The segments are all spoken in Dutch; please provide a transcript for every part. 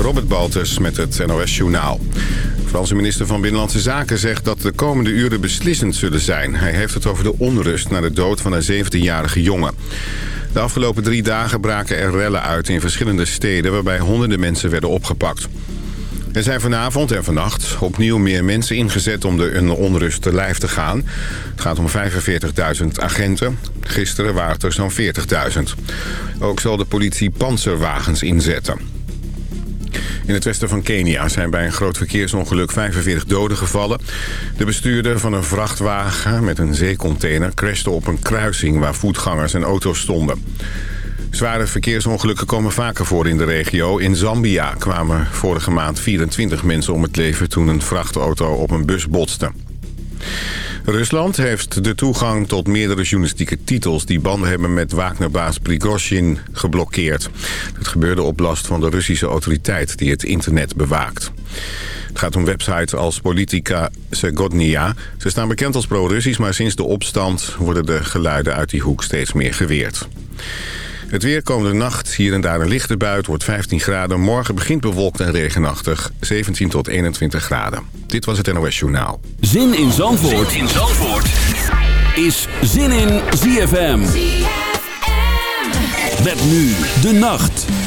Robert Baltus met het NOS Journaal. Franse minister van Binnenlandse Zaken zegt dat de komende uren beslissend zullen zijn. Hij heeft het over de onrust na de dood van een 17-jarige jongen. De afgelopen drie dagen braken er rellen uit in verschillende steden... waarbij honderden mensen werden opgepakt. Er zijn vanavond en vannacht opnieuw meer mensen ingezet om de onrust te lijf te gaan. Het gaat om 45.000 agenten. Gisteren waren het er zo'n 40.000. Ook zal de politie panzerwagens inzetten. In het westen van Kenia zijn bij een groot verkeersongeluk 45 doden gevallen. De bestuurder van een vrachtwagen met een zeecontainer crashte op een kruising waar voetgangers en auto's stonden. Zware verkeersongelukken komen vaker voor in de regio. In Zambia kwamen vorige maand 24 mensen om het leven toen een vrachtauto op een bus botste. Rusland heeft de toegang tot meerdere journalistieke titels... die banden hebben met Wagnerbaas Prigozhin geblokkeerd. Het gebeurde op last van de Russische autoriteit die het internet bewaakt. Het gaat om websites als Politica Segodnia. Ze staan bekend als pro-Russisch, maar sinds de opstand... worden de geluiden uit die hoek steeds meer geweerd. Het weer komende nacht, hier en daar een lichte buit, wordt 15 graden. Morgen begint bewolkt en regenachtig, 17 tot 21 graden. Dit was het NOS Journaal. Zin in Zandvoort, zin in Zandvoort. is Zin in ZFM. ZFM. Met nu de nacht.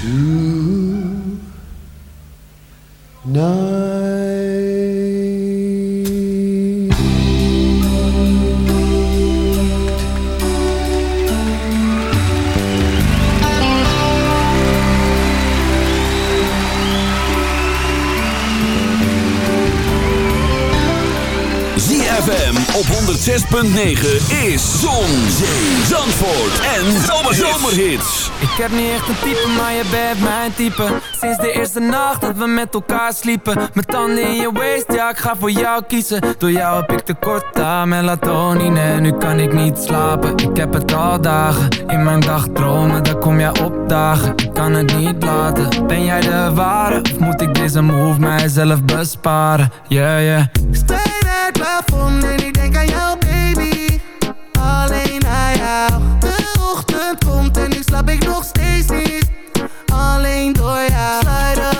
to none. 106.9 is Zon, Zee, Zandvoort en Zomerhits. Ik heb niet echt een type, maar je bent mijn type. Sinds de eerste nacht dat we met elkaar sliepen. Mijn tanden in je waist, ja ik ga voor jou kiezen. Door jou heb ik tekort aan melatonine. Nu kan ik niet slapen, ik heb het al dagen. In mijn dagdromen, daar kom jij opdagen. Ik kan het niet laten, ben jij de ware? Of moet ik deze move mijzelf besparen? Yeah, yeah. Plafond en ik denk aan jou baby. Alleen aan jou. De ochtend komt en nu slaap ik nog steeds niet. Alleen door jou. Slijden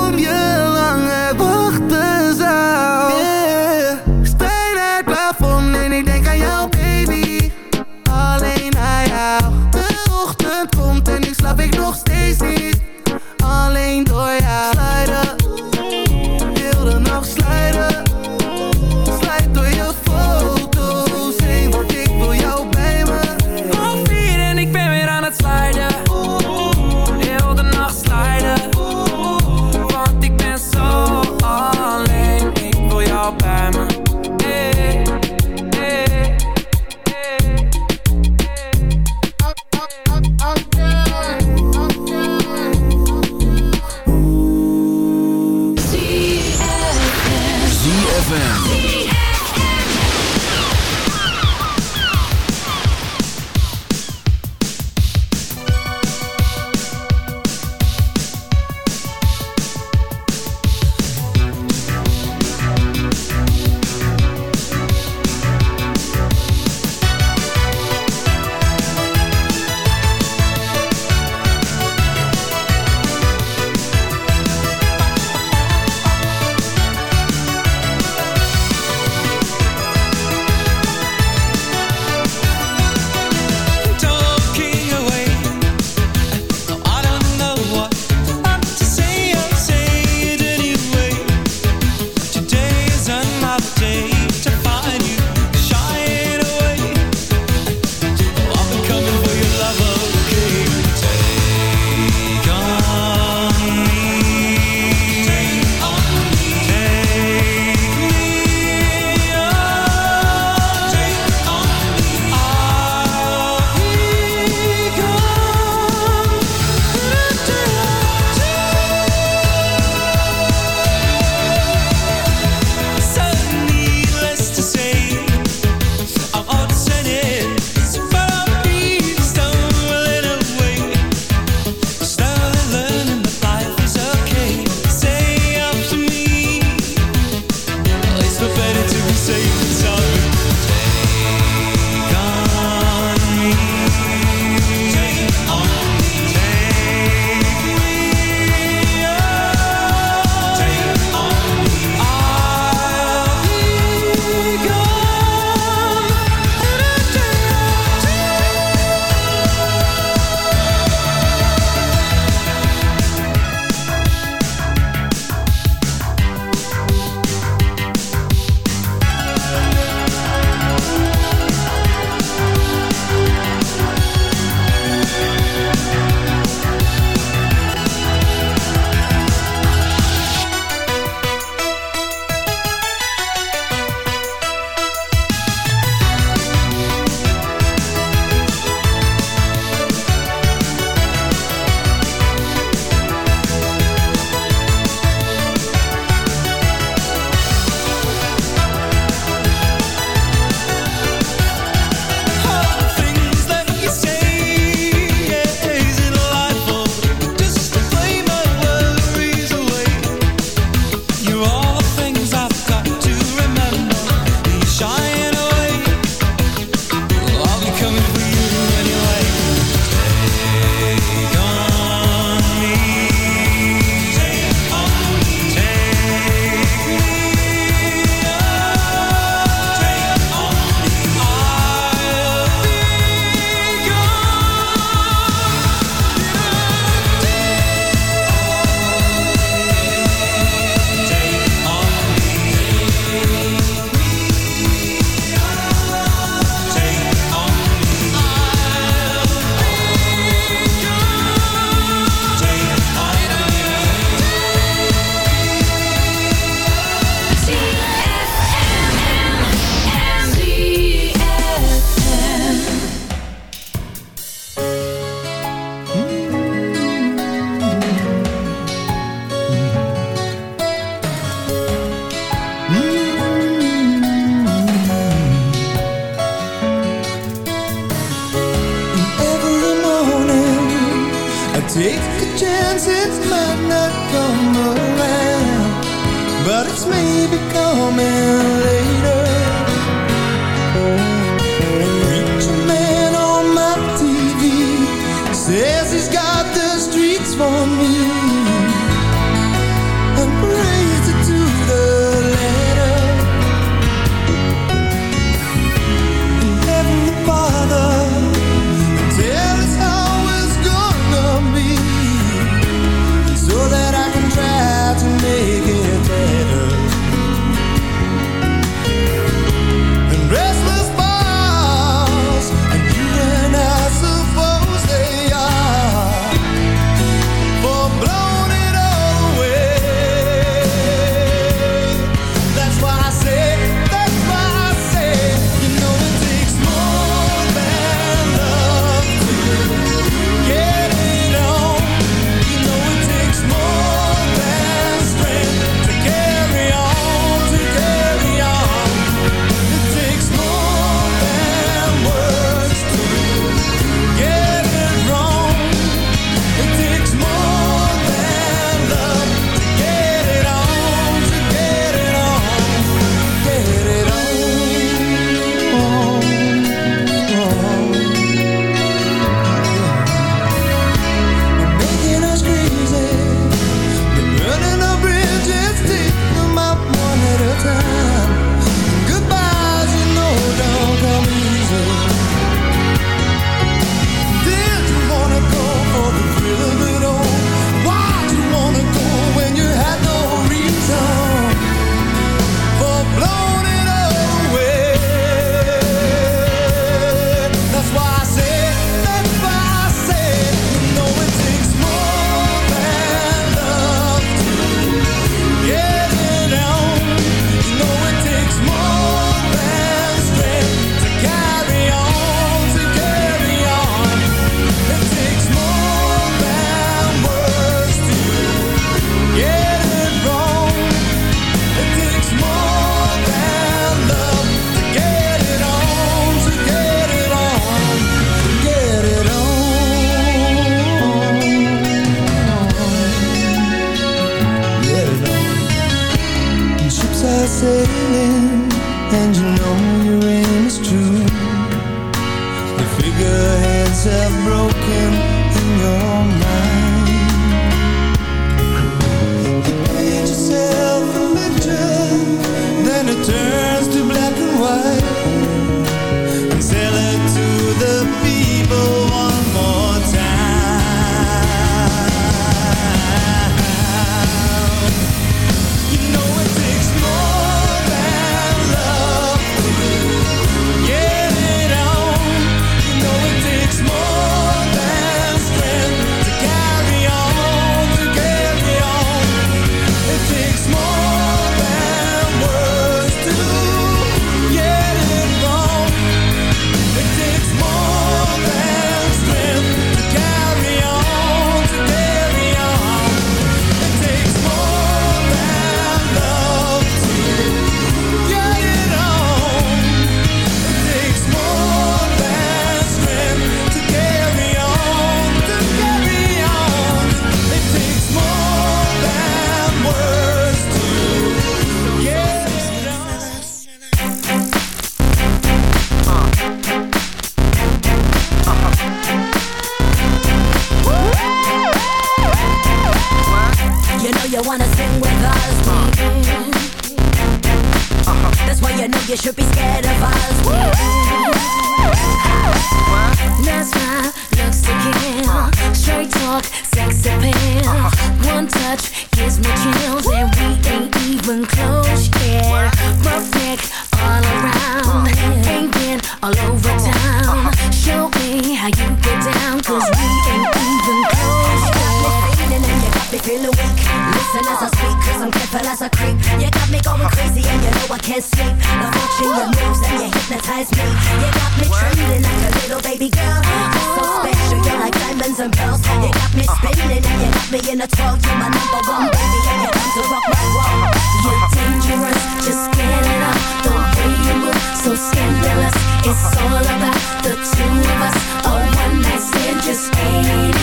in a 12, you're my number one Baby, and you're to rock my world? You're dangerous, just get it up The way you move, so scandalous. It's all about the two of us. A one night stand just ain't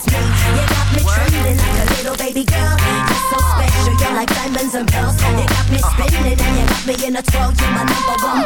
surprise me. You got me trembling like a little baby girl. You're so special, you're like diamonds and pearls. You got me uh-huh. spinning and you got me in a twirl. You're my number one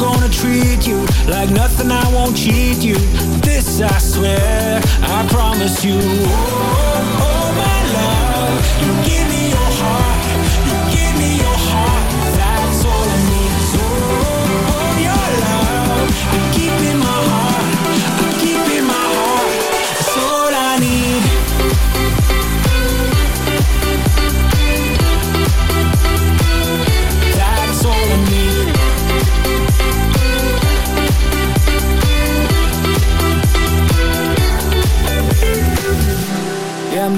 gonna treat you like nothing. I won't cheat you. This I swear, I promise you. Oh, oh, oh.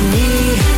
me.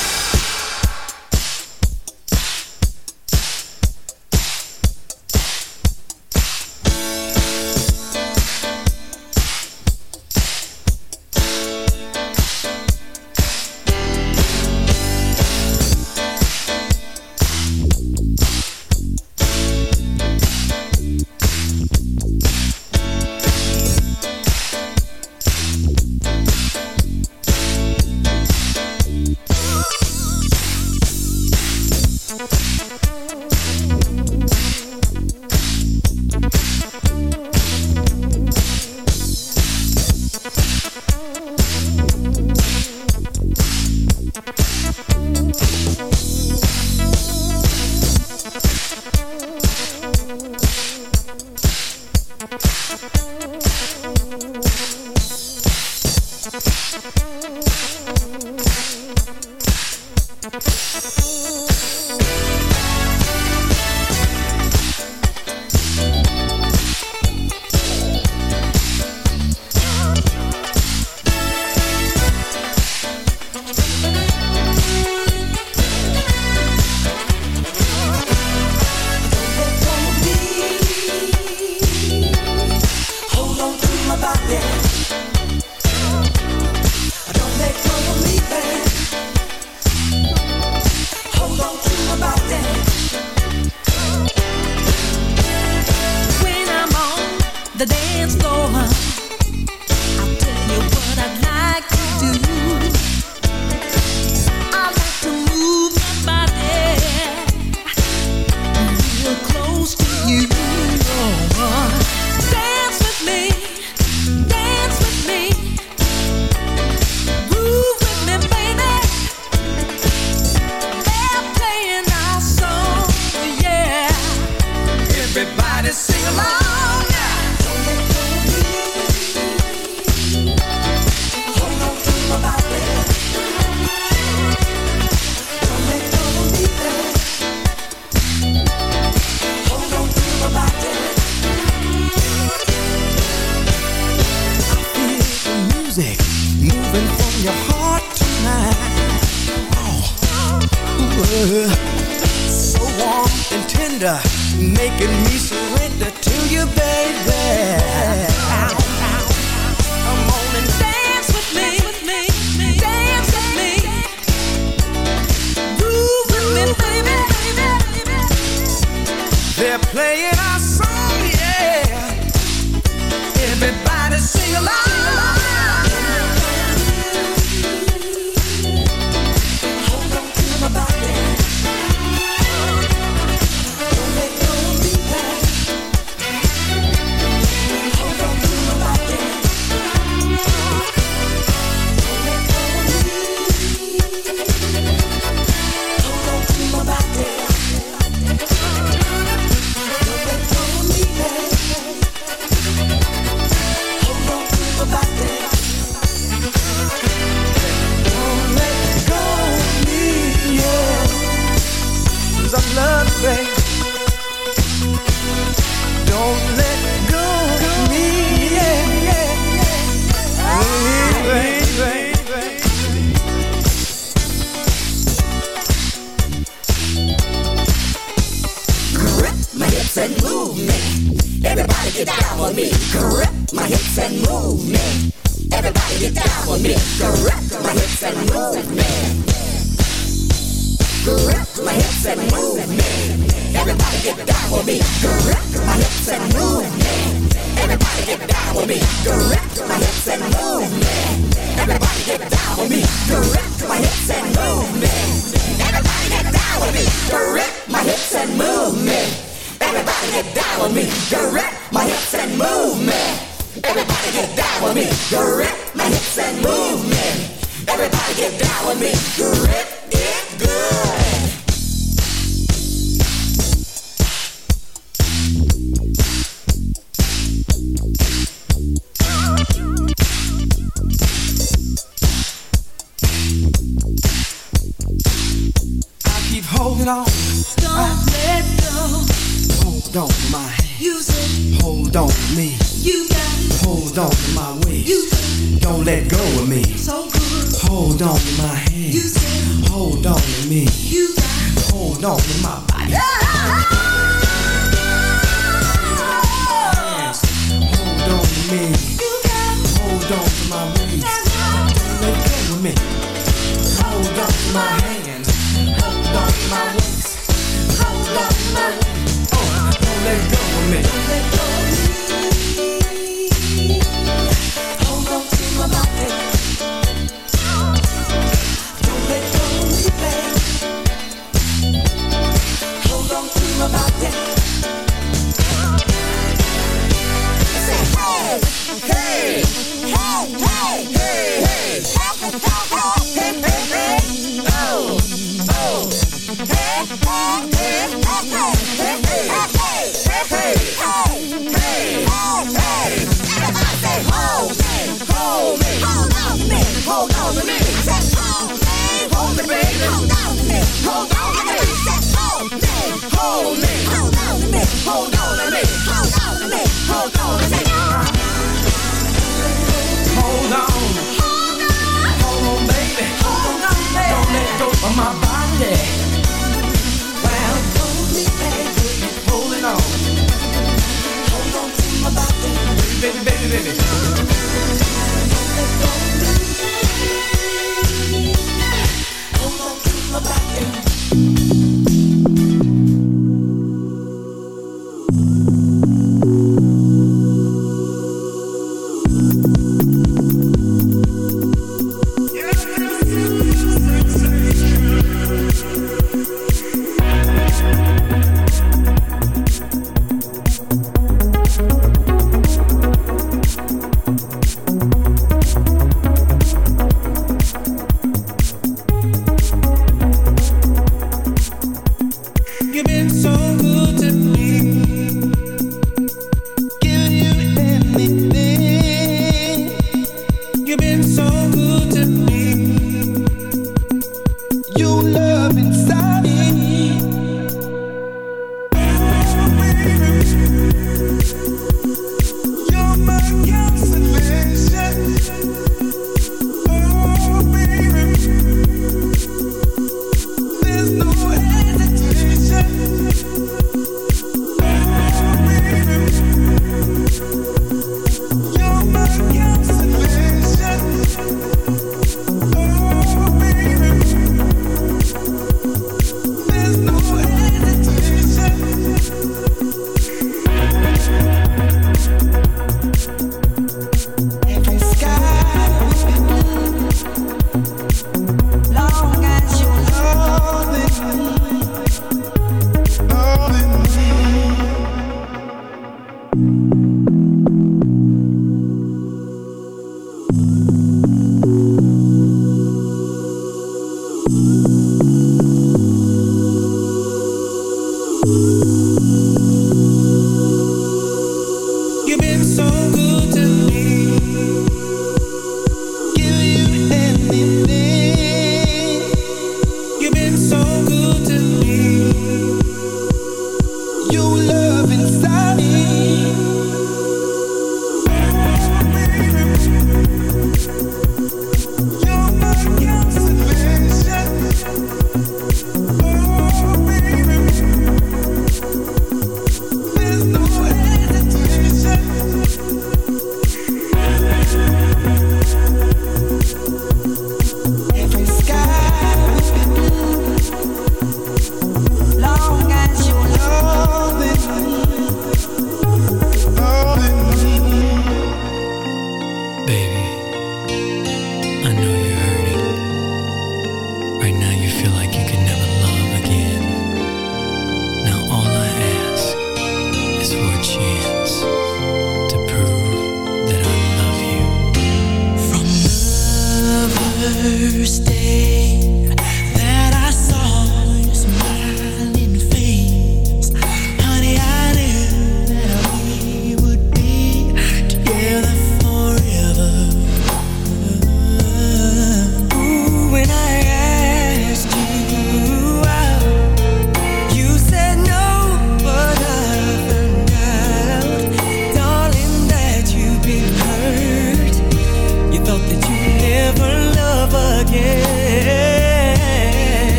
Baby, baby, baby.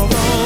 Oh.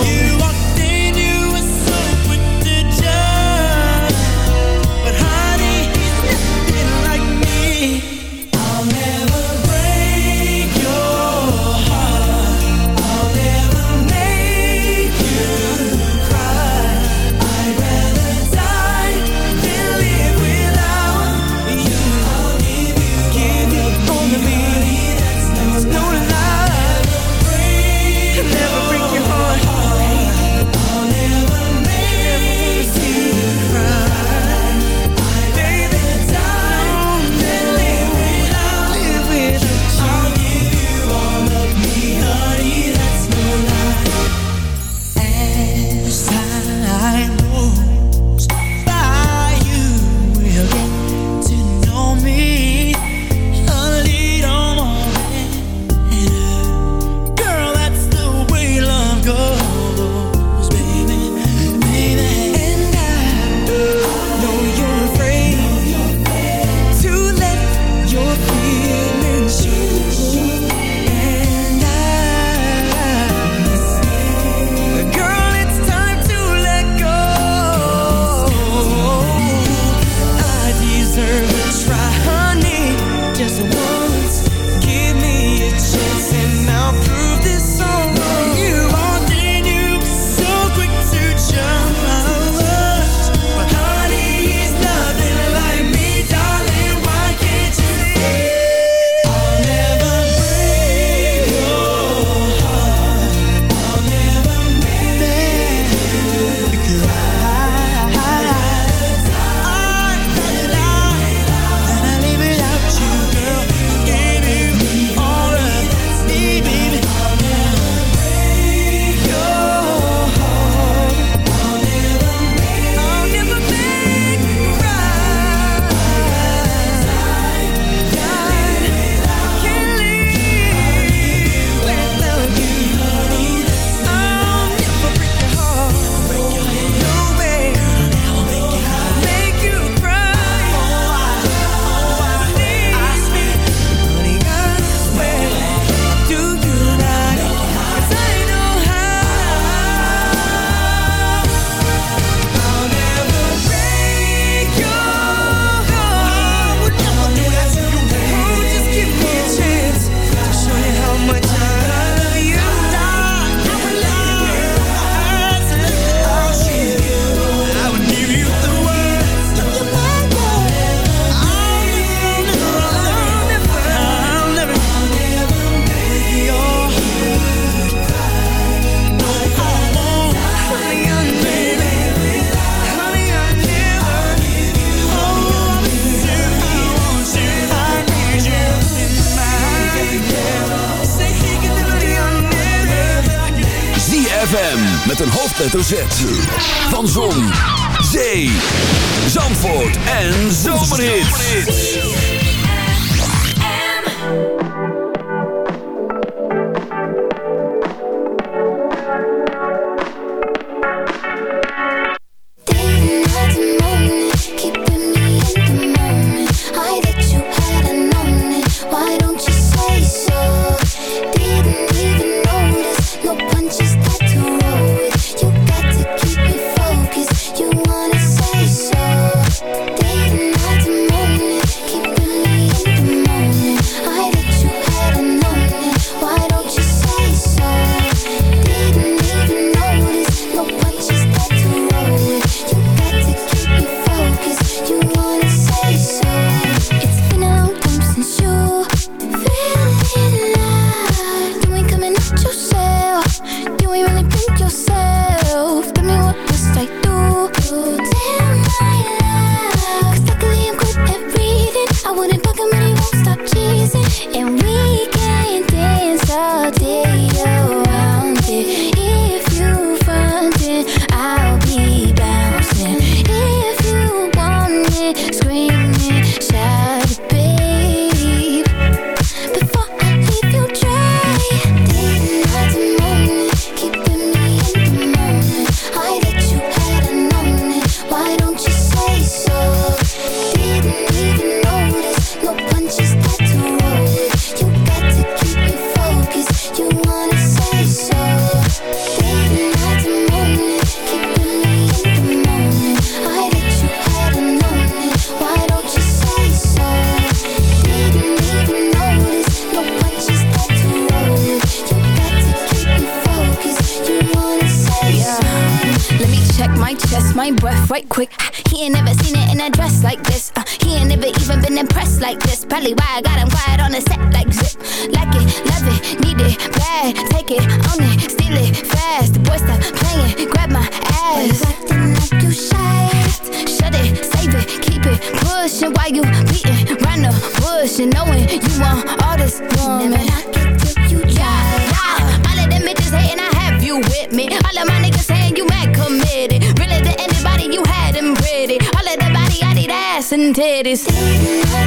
question why you beating round the bush and knowing you want all this woman. Never knock You yeah, yeah. All of them bitches hating, I have you with me. All of my niggas saying you mad committed. Really to anybody, you had them pretty. All of that body, I need ass and titties.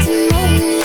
Didn't